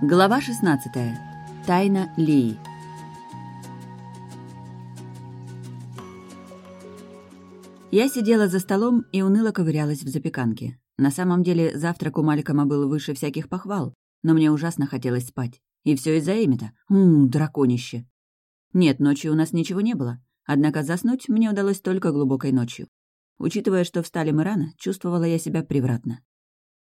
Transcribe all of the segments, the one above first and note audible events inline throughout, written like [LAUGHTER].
Глава 16. Тайна Лии. Я сидела за столом и уныло ковырялась в запеканке. На самом деле, завтрак у Маликома был выше всяких похвал, но мне ужасно хотелось спать. И все из-за Эмита. Ммм, драконище. Нет, ночью у нас ничего не было. Однако заснуть мне удалось только глубокой ночью. Учитывая, что встали мы рано, чувствовала я себя превратно.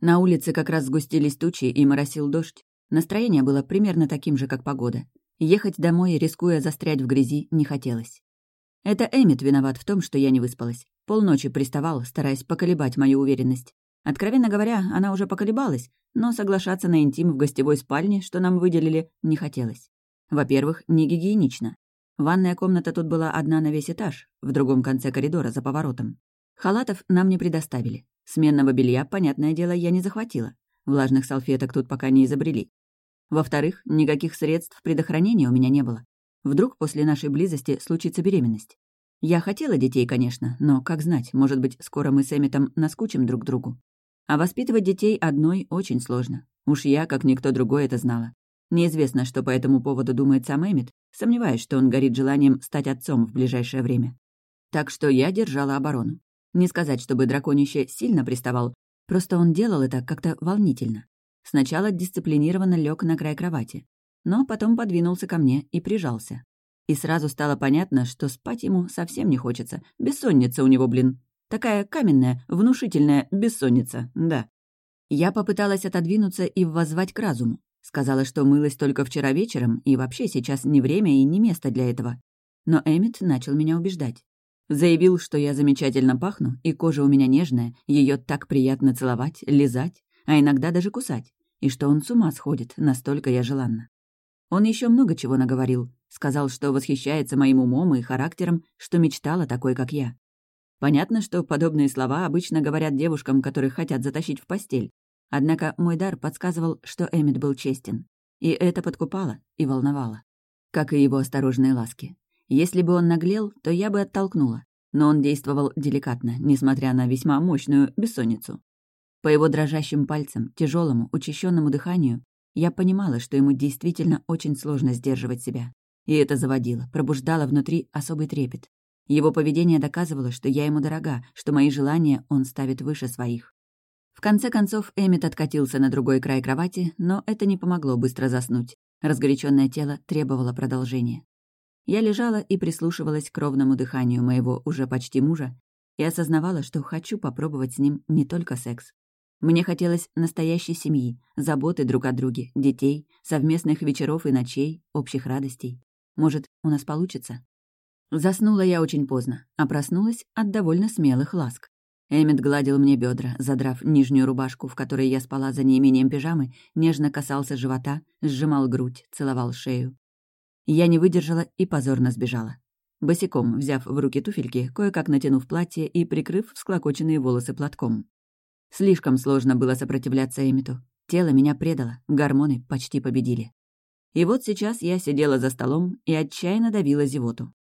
На улице как раз сгустились тучи и моросил дождь. Настроение было примерно таким же, как погода. Ехать домой, рискуя застрять в грязи, не хотелось. Это Эмит виноват в том, что я не выспалась. Полночи приставал, стараясь поколебать мою уверенность. Откровенно говоря, она уже поколебалась, но соглашаться на интим в гостевой спальне, что нам выделили, не хотелось. Во-первых, не гигиенично. Ванная комната тут была одна на весь этаж, в другом конце коридора за поворотом. Халатов нам не предоставили. Сменного белья, понятное дело, я не захватила. Влажных салфеток тут пока не изобрели. Во-вторых, никаких средств предохранения у меня не было. Вдруг после нашей близости случится беременность. Я хотела детей, конечно, но, как знать, может быть, скоро мы с Эмитом наскучим друг другу. А воспитывать детей одной очень сложно. Уж я, как никто другой, это знала. Неизвестно, что по этому поводу думает сам Эмит, сомневаюсь, что он горит желанием стать отцом в ближайшее время. Так что я держала оборону. Не сказать, чтобы драконище сильно приставал, просто он делал это как-то волнительно. Сначала дисциплинированно лег на край кровати, но потом подвинулся ко мне и прижался. И сразу стало понятно, что спать ему совсем не хочется. Бессонница у него, блин. Такая каменная, внушительная бессонница, да. Я попыталась отодвинуться и воззвать к разуму. Сказала, что мылась только вчера вечером, и вообще сейчас не время и не место для этого. Но Эммет начал меня убеждать. Заявил, что я замечательно пахну, и кожа у меня нежная, ее так приятно целовать, лизать, а иногда даже кусать, и что он с ума сходит, настолько я желанна. Он еще много чего наговорил, сказал, что восхищается моим умом и характером, что мечтала такой, как я. Понятно, что подобные слова обычно говорят девушкам, которых хотят затащить в постель. Однако мой дар подсказывал, что Эммет был честен. И это подкупало и волновало. Как и его осторожные ласки. Если бы он наглел, то я бы оттолкнула. Но он действовал деликатно, несмотря на весьма мощную бессонницу. По его дрожащим пальцам, тяжелому, учащенному дыханию, я понимала, что ему действительно очень сложно сдерживать себя. И это заводило, пробуждало внутри особый трепет. Его поведение доказывало, что я ему дорога, что мои желания он ставит выше своих. В конце концов, Эммет откатился на другой край кровати, но это не помогло быстро заснуть. Разгоряченное тело требовало продолжения. Я лежала и прислушивалась к ровному дыханию моего уже почти мужа и осознавала, что хочу попробовать с ним не только секс. Мне хотелось настоящей семьи, заботы друг о друге, детей, совместных вечеров и ночей, общих радостей. Может, у нас получится? Заснула я очень поздно, а проснулась от довольно смелых ласк. Эммет гладил мне бедра, задрав нижнюю рубашку, в которой я спала за неимением пижамы, нежно касался живота, сжимал грудь, целовал шею. Я не выдержала и позорно сбежала. Босиком, взяв в руки туфельки, кое-как натянув платье и прикрыв всклокоченные волосы платком. Слишком сложно было сопротивляться Эмиту. Тело меня предало, гормоны почти победили. И вот сейчас я сидела за столом и отчаянно давила зевоту.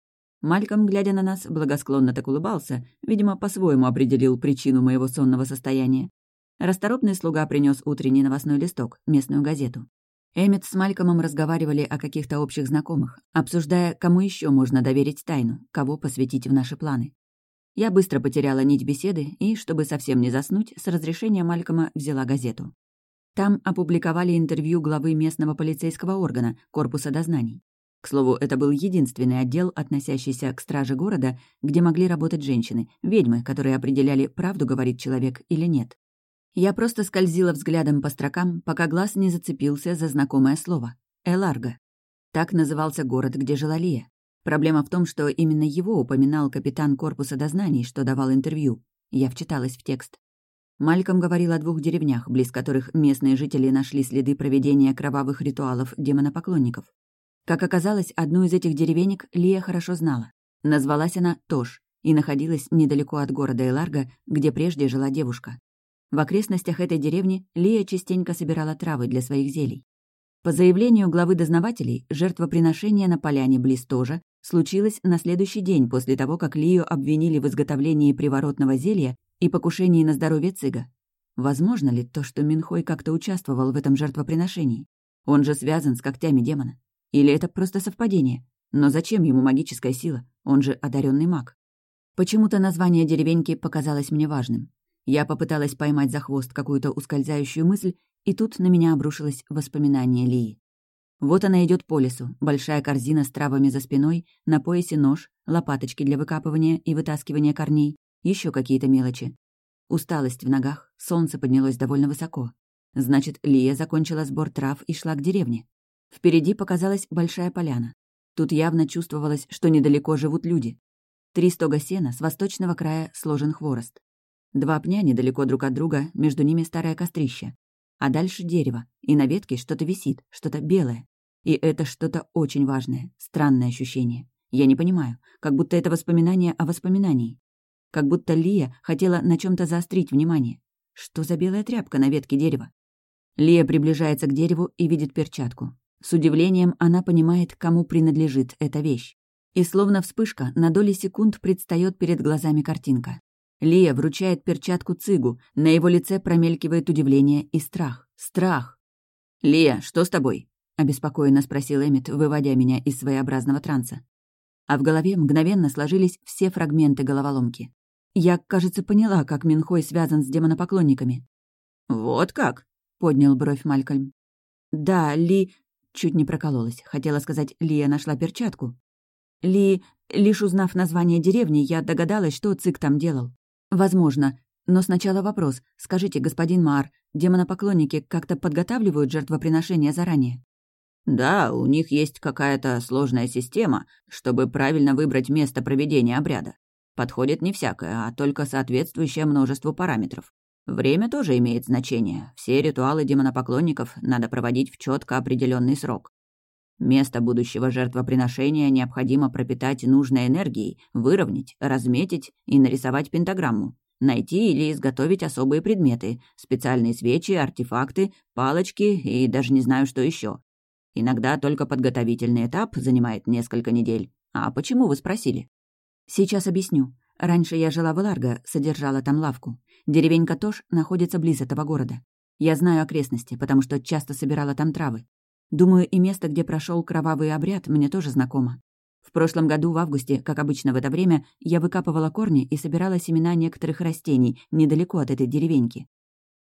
Мальком, глядя на нас, благосклонно так улыбался, видимо, по-своему определил причину моего сонного состояния. Расторопный слуга принес утренний новостной листок, местную газету. Эммет с Малькомом разговаривали о каких-то общих знакомых, обсуждая, кому еще можно доверить тайну, кого посвятить в наши планы. Я быстро потеряла нить беседы и, чтобы совсем не заснуть, с разрешения Малькома взяла газету. Там опубликовали интервью главы местного полицейского органа, корпуса дознаний. К слову, это был единственный отдел, относящийся к страже города, где могли работать женщины, ведьмы, которые определяли, правду говорит человек или нет. Я просто скользила взглядом по строкам, пока глаз не зацепился за знакомое слово — Эларго. Так назывался город, где жила Лия. Проблема в том, что именно его упоминал капитан корпуса дознаний, что давал интервью. Я вчиталась в текст. Мальком говорил о двух деревнях, близ которых местные жители нашли следы проведения кровавых ритуалов демонопоклонников. Как оказалось, одну из этих деревенек Лия хорошо знала. Назвалась она Тош и находилась недалеко от города Эларго, где прежде жила девушка. В окрестностях этой деревни Лия частенько собирала травы для своих зелий. По заявлению главы дознавателей, жертвоприношение на поляне близ Тожа случилось на следующий день после того, как Лию обвинили в изготовлении приворотного зелья и покушении на здоровье цыга. Возможно ли то, что Минхой как-то участвовал в этом жертвоприношении? Он же связан с когтями демона. Или это просто совпадение? Но зачем ему магическая сила? Он же одаренный маг. Почему-то название деревеньки показалось мне важным. Я попыталась поймать за хвост какую-то ускользающую мысль, и тут на меня обрушилось воспоминание Лии. Вот она идет по лесу, большая корзина с травами за спиной, на поясе нож, лопаточки для выкапывания и вытаскивания корней, еще какие-то мелочи. Усталость в ногах, солнце поднялось довольно высоко. Значит, Лия закончила сбор трав и шла к деревне. Впереди показалась большая поляна. Тут явно чувствовалось, что недалеко живут люди. Три стога сена, с восточного края сложен хворост. Два пня недалеко друг от друга, между ними старое кострище. А дальше дерево, и на ветке что-то висит, что-то белое. И это что-то очень важное, странное ощущение. Я не понимаю, как будто это воспоминание о воспоминании. Как будто Лия хотела на чем то заострить внимание. Что за белая тряпка на ветке дерева? Лия приближается к дереву и видит перчатку. С удивлением она понимает, кому принадлежит эта вещь. И словно вспышка, на доли секунд предстает перед глазами картинка. Лия вручает перчатку Цигу, на его лице промелькивает удивление и страх. Страх! «Лия, что с тобой?» — обеспокоенно спросил Эмит, выводя меня из своеобразного транса. А в голове мгновенно сложились все фрагменты головоломки. Я, кажется, поняла, как Минхой связан с демонопоклонниками. «Вот как?» — поднял бровь Малькольм. «Да, Ли...» — чуть не прокололась. Хотела сказать, Лия нашла перчатку. Ли... Лишь узнав название деревни, я догадалась, что Цик там делал. Возможно. Но сначала вопрос. Скажите, господин Мар, демонопоклонники как-то подготавливают жертвоприношения заранее? Да, у них есть какая-то сложная система, чтобы правильно выбрать место проведения обряда. Подходит не всякое, а только соответствующее множеству параметров. Время тоже имеет значение. Все ритуалы демонопоклонников надо проводить в четко определенный срок. Место будущего жертвоприношения необходимо пропитать нужной энергией, выровнять, разметить и нарисовать пентаграмму. Найти или изготовить особые предметы, специальные свечи, артефакты, палочки и даже не знаю, что еще. Иногда только подготовительный этап занимает несколько недель. А почему вы спросили? Сейчас объясню. Раньше я жила в Ларго, содержала там лавку. Деревенька Тош находится близ этого города. Я знаю окрестности, потому что часто собирала там травы. Думаю, и место, где прошел кровавый обряд, мне тоже знакомо. В прошлом году, в августе, как обычно в это время, я выкапывала корни и собирала семена некоторых растений недалеко от этой деревеньки.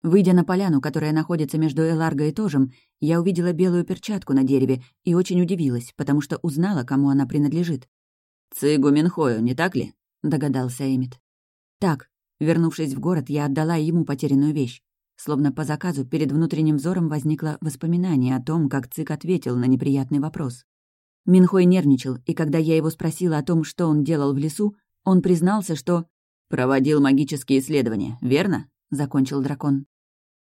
Выйдя на поляну, которая находится между Эларго и Тожем, я увидела белую перчатку на дереве и очень удивилась, потому что узнала, кому она принадлежит. «Цигу Минхою, не так ли?» — догадался Эмит. «Так». Вернувшись в город, я отдала ему потерянную вещь. Словно по заказу перед внутренним взором возникло воспоминание о том, как Цик ответил на неприятный вопрос. Минхой нервничал, и когда я его спросила о том, что он делал в лесу, он признался, что... «Проводил магические исследования, верно?» — закончил дракон.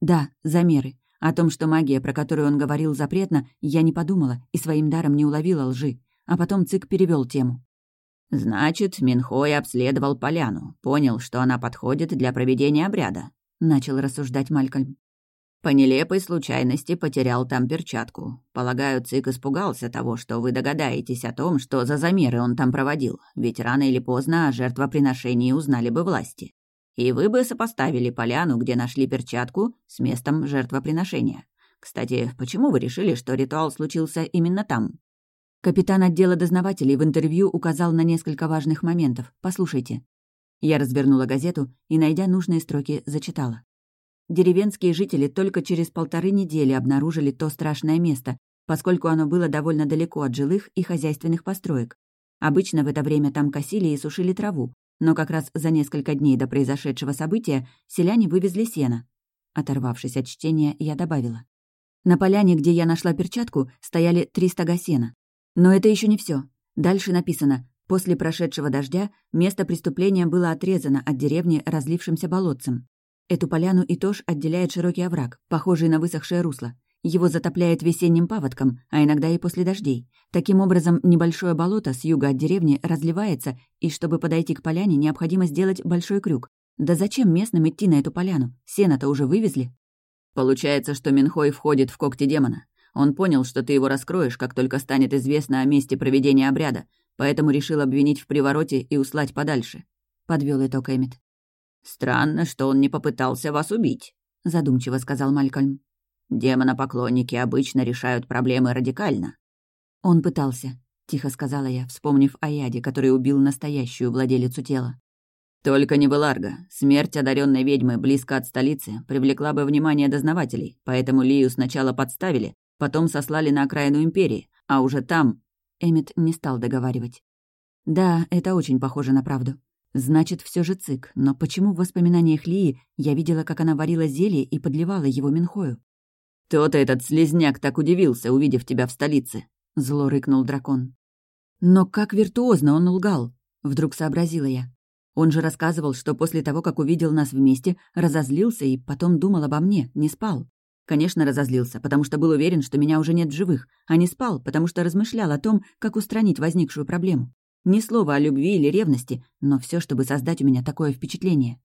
«Да, замеры. О том, что магия, про которую он говорил, запретна, я не подумала и своим даром не уловила лжи. А потом Цик перевел тему. «Значит, Минхой обследовал поляну, понял, что она подходит для проведения обряда. — начал рассуждать Малькольм. «По нелепой случайности потерял там перчатку. Полагаю, Цик испугался того, что вы догадаетесь о том, что за замеры он там проводил, ведь рано или поздно о жертвоприношении узнали бы власти. И вы бы сопоставили поляну, где нашли перчатку, с местом жертвоприношения. Кстати, почему вы решили, что ритуал случился именно там?» Капитан отдела дознавателей в интервью указал на несколько важных моментов. Послушайте. Я развернула газету и, найдя нужные строки, зачитала. Деревенские жители только через полторы недели обнаружили то страшное место, поскольку оно было довольно далеко от жилых и хозяйственных построек. Обычно в это время там косили и сушили траву, но как раз за несколько дней до произошедшего события селяне вывезли сено. Оторвавшись от чтения, я добавила. На поляне, где я нашла перчатку, стояли три стога сена. Но это еще не все. Дальше написано После прошедшего дождя место преступления было отрезано от деревни разлившимся болотцем. Эту поляну и тож отделяет широкий овраг, похожий на высохшее русло. Его затопляет весенним паводком, а иногда и после дождей. Таким образом, небольшое болото с юга от деревни разливается, и чтобы подойти к поляне, необходимо сделать большой крюк. Да зачем местным идти на эту поляну? Сено-то уже вывезли. Получается, что Минхой входит в когти демона. Он понял, что ты его раскроешь, как только станет известно о месте проведения обряда, поэтому решил обвинить в привороте и услать подальше», — подвел итог Эмит. «Странно, что он не попытался вас убить», — задумчиво сказал Малькольм. Демонопоклонники обычно решают проблемы радикально». «Он пытался», — тихо сказала я, вспомнив о яде, который убил настоящую владелицу тела. «Только не Беларго. Смерть одаренной ведьмы близко от столицы привлекла бы внимание дознавателей, поэтому Лию сначала подставили, потом сослали на окраину Империи, а уже там...» Эммет не стал договаривать. «Да, это очень похоже на правду. Значит, все же цик, но почему в воспоминаниях Лии я видела, как она варила зелье и подливала его Минхою?» «То-то этот слезняк так удивился, увидев тебя в столице», — зло рыкнул дракон. «Но как виртуозно он лгал!» — вдруг сообразила я. Он же рассказывал, что после того, как увидел нас вместе, разозлился и потом думал обо мне, не спал. Конечно, разозлился, потому что был уверен, что меня уже нет в живых, а не спал, потому что размышлял о том, как устранить возникшую проблему. Ни слова о любви или ревности, но все, чтобы создать у меня такое впечатление.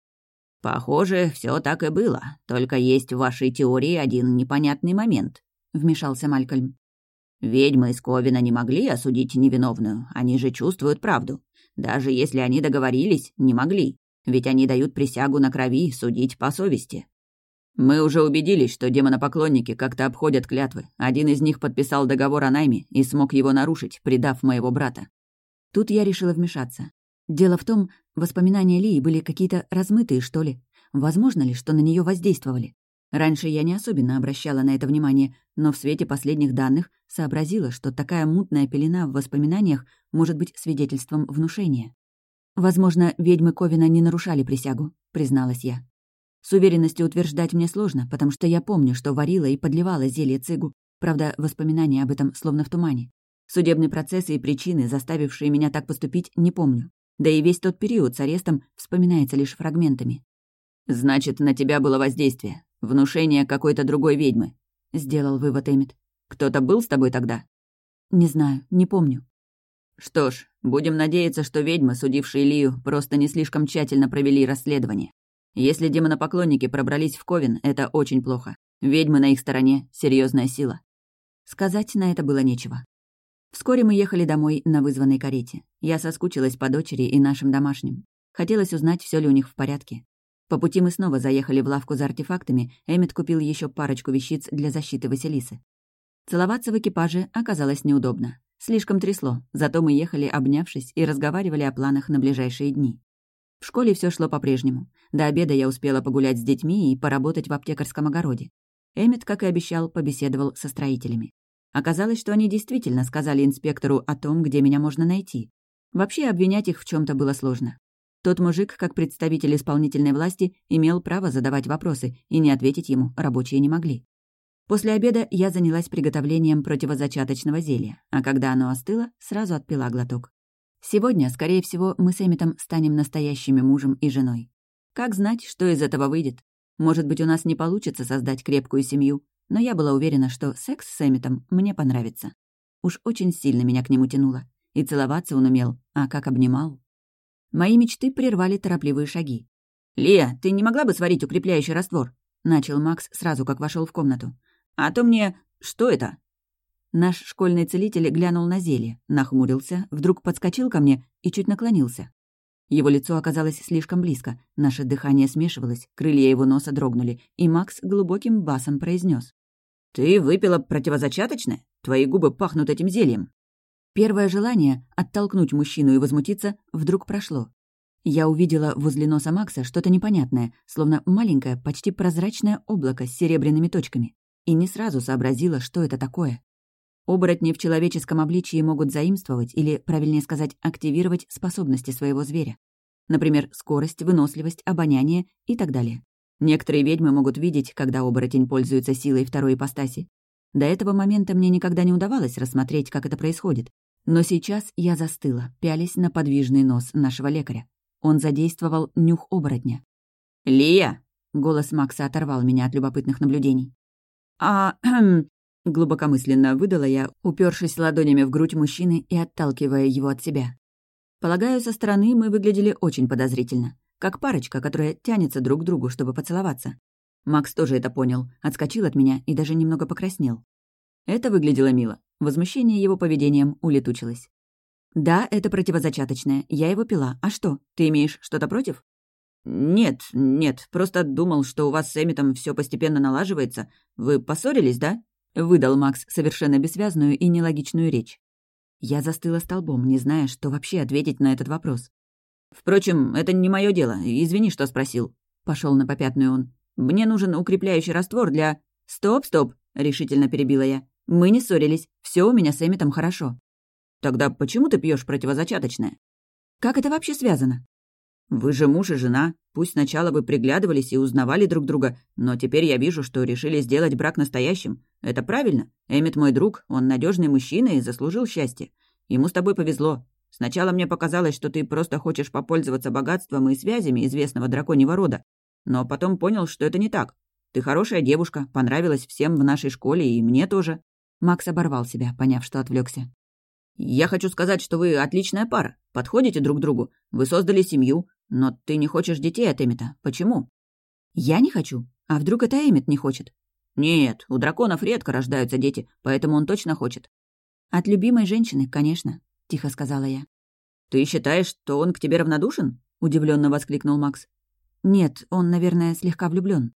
«Похоже, все так и было, только есть в вашей теории один непонятный момент», — вмешался Малькольм. «Ведьмы из Ковина не могли осудить невиновную, они же чувствуют правду. Даже если они договорились, не могли. Ведь они дают присягу на крови судить по совести. Мы уже убедились, что демонопоклонники как-то обходят клятвы. Один из них подписал договор о найме и смог его нарушить, предав моего брата. Тут я решила вмешаться. Дело в том, воспоминания Лии были какие-то размытые, что ли. Возможно ли, что на нее воздействовали? Раньше я не особенно обращала на это внимание, но в свете последних данных сообразила, что такая мутная пелена в воспоминаниях может быть свидетельством внушения. «Возможно, ведьмы Ковина не нарушали присягу», — призналась я. С уверенностью утверждать мне сложно, потому что я помню, что варила и подливала зелье цигу. Правда, воспоминания об этом словно в тумане. Судебные процессы и причины, заставившие меня так поступить, не помню. Да и весь тот период с арестом вспоминается лишь фрагментами. «Значит, на тебя было воздействие. Внушение какой-то другой ведьмы», — сделал вывод Эмит. «Кто-то был с тобой тогда?» «Не знаю, не помню». «Что ж, будем надеяться, что ведьмы, судившие Лию, просто не слишком тщательно провели расследование. Если демонопоклонники пробрались в Ковен, это очень плохо. Ведьмы на их стороне — серьезная сила». Сказать на это было нечего. Вскоре мы ехали домой на вызванной карете. Я соскучилась по дочери и нашим домашним. Хотелось узнать, все ли у них в порядке. По пути мы снова заехали в лавку за артефактами, Эммет купил еще парочку вещиц для защиты Василисы. Целоваться в экипаже оказалось неудобно. Слишком трясло, зато мы ехали, обнявшись, и разговаривали о планах на ближайшие дни. В школе все шло по-прежнему. До обеда я успела погулять с детьми и поработать в аптекарском огороде. Эммет, как и обещал, побеседовал со строителями. Оказалось, что они действительно сказали инспектору о том, где меня можно найти. Вообще обвинять их в чем то было сложно. Тот мужик, как представитель исполнительной власти, имел право задавать вопросы, и не ответить ему рабочие не могли. После обеда я занялась приготовлением противозачаточного зелья, а когда оно остыло, сразу отпила глоток. Сегодня, скорее всего, мы с Эмитом станем настоящими мужем и женой. Как знать, что из этого выйдет? Может быть, у нас не получится создать крепкую семью, но я была уверена, что секс с Эмитом мне понравится. Уж очень сильно меня к нему тянуло. И целоваться он умел, а как обнимал. Мои мечты прервали торопливые шаги. «Лия, ты не могла бы сварить укрепляющий раствор?» — начал Макс сразу, как вошел в комнату. «А то мне... Что это?» Наш школьный целитель глянул на зелье, нахмурился, вдруг подскочил ко мне и чуть наклонился. Его лицо оказалось слишком близко, наше дыхание смешивалось, крылья его носа дрогнули, и Макс глубоким басом произнес: «Ты выпила противозачаточное? Твои губы пахнут этим зельем». Первое желание — оттолкнуть мужчину и возмутиться — вдруг прошло. Я увидела возле носа Макса что-то непонятное, словно маленькое, почти прозрачное облако с серебряными точками, и не сразу сообразила, что это такое. Оборотни в человеческом обличии могут заимствовать или, правильнее сказать, активировать способности своего зверя. Например, скорость, выносливость, обоняние и так далее. Некоторые ведьмы могут видеть, когда оборотень пользуется силой второй ипостаси. До этого момента мне никогда не удавалось рассмотреть, как это происходит. Но сейчас я застыла, пялись на подвижный нос нашего лекаря. Он задействовал нюх оборотня. «Лия!» — голос Макса оторвал меня от любопытных наблюдений. «А...» [CLEARS THROAT] — глубокомысленно выдала я, упершись ладонями в грудь мужчины и отталкивая его от себя. Полагаю, со стороны мы выглядели очень подозрительно, как парочка, которая тянется друг к другу, чтобы поцеловаться. Макс тоже это понял, отскочил от меня и даже немного покраснел. Это выглядело мило. Возмущение его поведением улетучилось. «Да, это противозачаточное. Я его пила. А что, ты имеешь что-то против?» «Нет, нет, просто думал, что у вас с Эмитом все постепенно налаживается. Вы поссорились, да?» — выдал Макс совершенно бессвязную и нелогичную речь. Я застыла столбом, не зная, что вообще ответить на этот вопрос. «Впрочем, это не мое дело. Извини, что спросил». Пошел на попятную он. «Мне нужен укрепляющий раствор для...» «Стоп, стоп!» — решительно перебила я. «Мы не ссорились. Все у меня с Эмитом хорошо». «Тогда почему ты пьешь противозачаточное?» «Как это вообще связано?» «Вы же муж и жена. Пусть сначала вы приглядывались и узнавали друг друга, но теперь я вижу, что решили сделать брак настоящим. Это правильно. Эмит мой друг, он надежный мужчина и заслужил счастье. Ему с тобой повезло. Сначала мне показалось, что ты просто хочешь попользоваться богатством и связями известного драконьего рода. Но потом понял, что это не так. Ты хорошая девушка, понравилась всем в нашей школе и мне тоже». Макс оборвал себя, поняв, что отвлекся. «Я хочу сказать, что вы отличная пара. Подходите друг другу. Вы создали семью. Но ты не хочешь детей от Эмита. Почему?» «Я не хочу. А вдруг это Эмит не хочет?» «Нет, у драконов редко рождаются дети, поэтому он точно хочет». «От любимой женщины, конечно», — тихо сказала я. «Ты считаешь, что он к тебе равнодушен?» — удивленно воскликнул Макс. «Нет, он, наверное, слегка влюблен.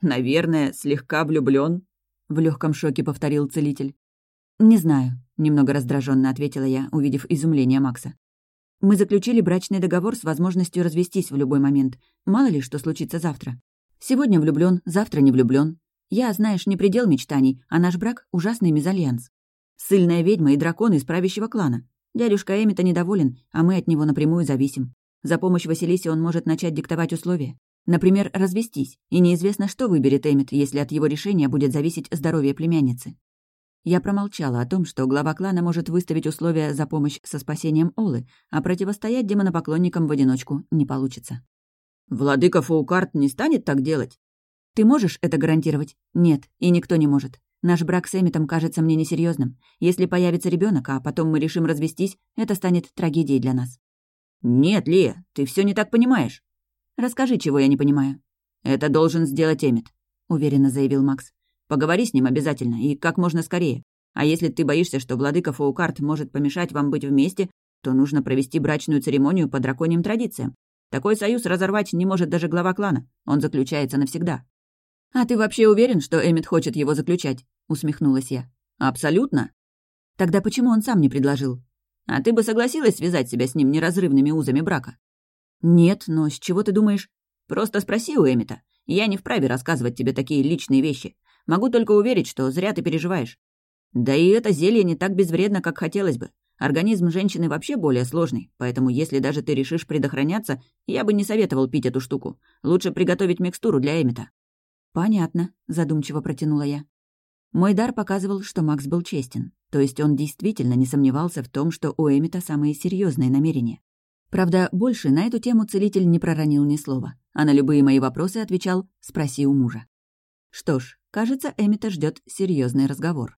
«Наверное, слегка влюблен? в легком шоке повторил целитель. «Не знаю», — немного раздраженно ответила я, увидев изумление Макса. Мы заключили брачный договор с возможностью развестись в любой момент. Мало ли, что случится завтра. Сегодня влюблен, завтра не влюблен. Я, знаешь, не предел мечтаний, а наш брак — ужасный мезальянс. Сыльная ведьма и дракон из правящего клана. Дядюшка Эмита недоволен, а мы от него напрямую зависим. За помощь Василисе он может начать диктовать условия. Например, развестись, и неизвестно, что выберет Эмит, если от его решения будет зависеть здоровье племянницы. Я промолчала о том, что глава клана может выставить условия за помощь со спасением Олы, а противостоять демонопоклонникам в одиночку не получится. «Владыка Фаукарт не станет так делать?» «Ты можешь это гарантировать?» «Нет, и никто не может. Наш брак с Эмитом кажется мне несерьезным. Если появится ребенок, а потом мы решим развестись, это станет трагедией для нас». «Нет, Лия, ты все не так понимаешь». «Расскажи, чего я не понимаю». «Это должен сделать Эмит», — уверенно заявил Макс. Поговори с ним обязательно, и как можно скорее. А если ты боишься, что владыка Фаукарт может помешать вам быть вместе, то нужно провести брачную церемонию по драконьим традициям. Такой союз разорвать не может даже глава клана. Он заключается навсегда». «А ты вообще уверен, что Эмит хочет его заключать?» — усмехнулась я. «Абсолютно». «Тогда почему он сам не предложил?» «А ты бы согласилась связать себя с ним неразрывными узами брака?» «Нет, но с чего ты думаешь?» «Просто спроси у Эмита. Я не вправе рассказывать тебе такие личные вещи. Могу только уверить, что зря ты переживаешь. Да и это зелье не так безвредно, как хотелось бы. Организм женщины вообще более сложный, поэтому если даже ты решишь предохраняться, я бы не советовал пить эту штуку. Лучше приготовить микстуру для Эмита». «Понятно», — задумчиво протянула я. Мой дар показывал, что Макс был честен. То есть он действительно не сомневался в том, что у Эмита самые серьезные намерения. Правда, больше на эту тему целитель не проронил ни слова, а на любые мои вопросы отвечал «спроси у мужа». Что ж, кажется, Эмита ждет серьезный разговор.